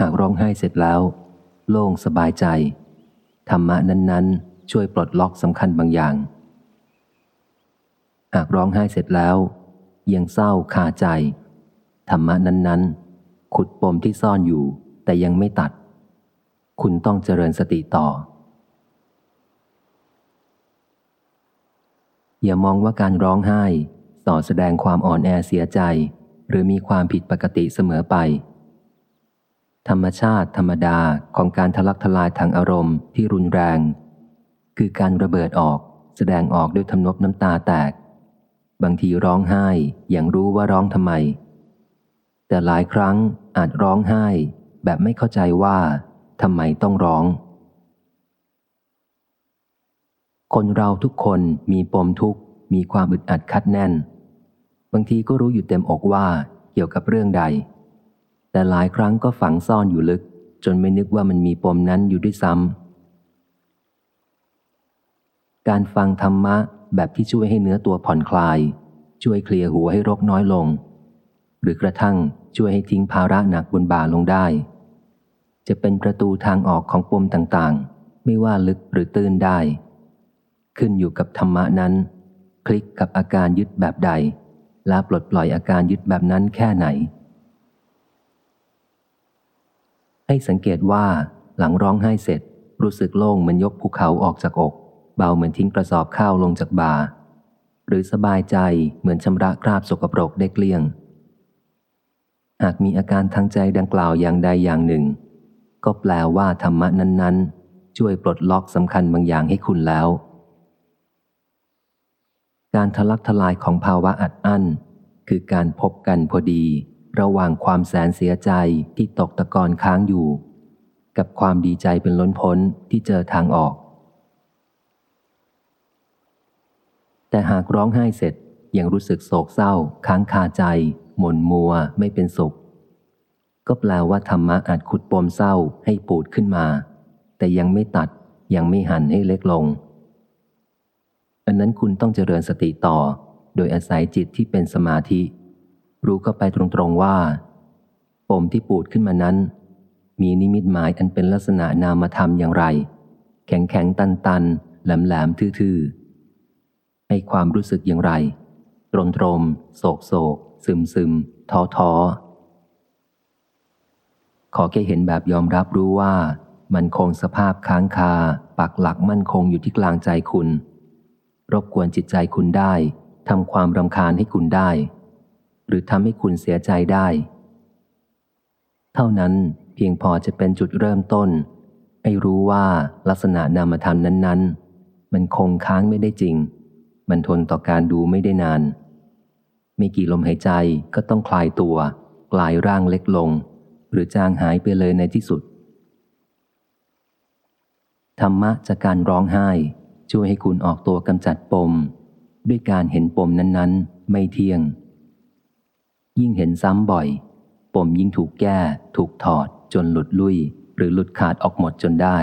หากร้องไห้เสร็จแล้ว โล่งสบายใจ ธรรมะนั้น ๆ ช่วยปลดล็อกสำคัญบางอย่าง หากร้องไห้เสร็จแล้ว ยังเศร้าคาใจ ธรรมะนั้น ๆ ขุดปมที่ซ่อนอยู่ แต่ยังไม่ตัด คุณต้องเจริญสติต่อ อย่ามองว่าการร้องไห้ส่อแสดงความอ่อนแอเสียใจ หรือมีความผิดปกติเสมอไป ธรรมชาติธรรมดาของการทะลักทลายทางอารมณ์ที่รุนแรง คือการระเบิดออกแสดงออกด้วยทำนบน้ำตาแตก บางทีร้องไห้อย่างรู้ว่าร้องทำไม แต่หลายครั้งอาจร้องไห้ แบบไม่เข้าใจว่าทำไมต้องร้อง คนเราทุกคนมีปมทุกข์ มีความอึดอัดคัดแน่น บางทีก็รู้อยู่เต็มอกว่าเกี่ยวกับเรื่องใด แต่หลายครั้งก็ฝังซ่อนอยู่ลึก จนไม่นึกว่ามันมีปมนั้นอยู่ด้วยซ้ำการฟังธรรมะแบบที่ช่วยให้เนื้อตัวผ่อนคลาย ช่วยเคลียร์หัวให้รกน้อยลง หรือกระทั่งช่วยให้ทิ้งภาระหนักบนบ่าลงได้ จะเป็นประตูทางออกของปมต่างๆ ไม่ว่าลึกหรือตื้นได้ ขึ้นอยู่กับธรรมะนั้น คลิกกับอาการยึดแบบใด และปลดปล่อยอาการยึดแบบนั้นแค่ไหน ให้สังเกตว่าหลังร้องไห้เสร็จ รู้สึกโล่งเหมือนยกภูเขาออกจากอก เบาเหมือนทิ้งกระสอบข้าวลงจากบ่า หรือสบายใจเหมือนชำระคราบสกปรกได้เกลี้ยง หากมีอาการทางใจดังกล่าวอย่างใดอย่างหนึ่ง ก็แปลว่าธรรมะนั้นๆ ช่วยปลดล็อกสำคัญบางอย่างให้คุณแล้ว การทะลักทลายของภาวะอัดอั้น คือการพบกันพอดี ระหว่างความแสนเสียใจที่ตกตะกอนค้างอยู่ กับความดีใจเป็นล้นพ้นที่เจอทางออก แต่หากร้องไห้เสร็จยังรู้สึกโศกเศร้า ค้างคาใจ หม่นมัวไม่เป็นสุข ก็แปลว่าธรรมะอาจขุดปมเศร้าให้ปูดขึ้นมา แต่ยังไม่ตัดยังไม่หันให้เล็กลง อันนั้นคุณต้องเจริญสติต่อ โดยอาศัยจิตที่เป็นสมาธิ รู้เข้าไปตรงๆว่า ปมที่ปูดขึ้นมานั้น มีนิมิตหมายอันเป็นลักษณะนามธรรมอย่างไร แข็งแข็งตันตันแหลมแหลมทื่อๆ ให้ความรู้สึกอย่างไร ตรมตรม โศกโศก ซึมซึมท้อท้อขอแค่เห็นแบบยอมรับรู้ว่า มันคงสภาพค้างคา ปักหลักมั่นคงอยู่ที่กลางใจคุณ รบกวนจิตใจคุณได้ทำความรำคาญให้คุณได้ หรือทำให้คุณเสียใจได้ เท่านั้นเพียงพอจะเป็นจุดเริ่มต้น ให้รู้ว่าลักษณะนามธรรมนั้น ๆ มันคงค้างไม่ได้จริง มันทนต่อการดูไม่ได้นาน ไม่กี่ลมหายใจก็ต้องคลายตัว กลายร่างเล็กลง หรือจางหายไปเลยในที่สุด ธรรมะจากการร้องไห้ช่วยให้คุณออกตัวกำจัดปม ด้วยการเห็นปมนั้น ๆ ไม่เที่ยง ยิ่งเห็นซ้ำบ่อย ปมยิ่งถูกแก้ ถูกถอด จนหลุดลุย หรือหลุดขาดออกหมดจนได้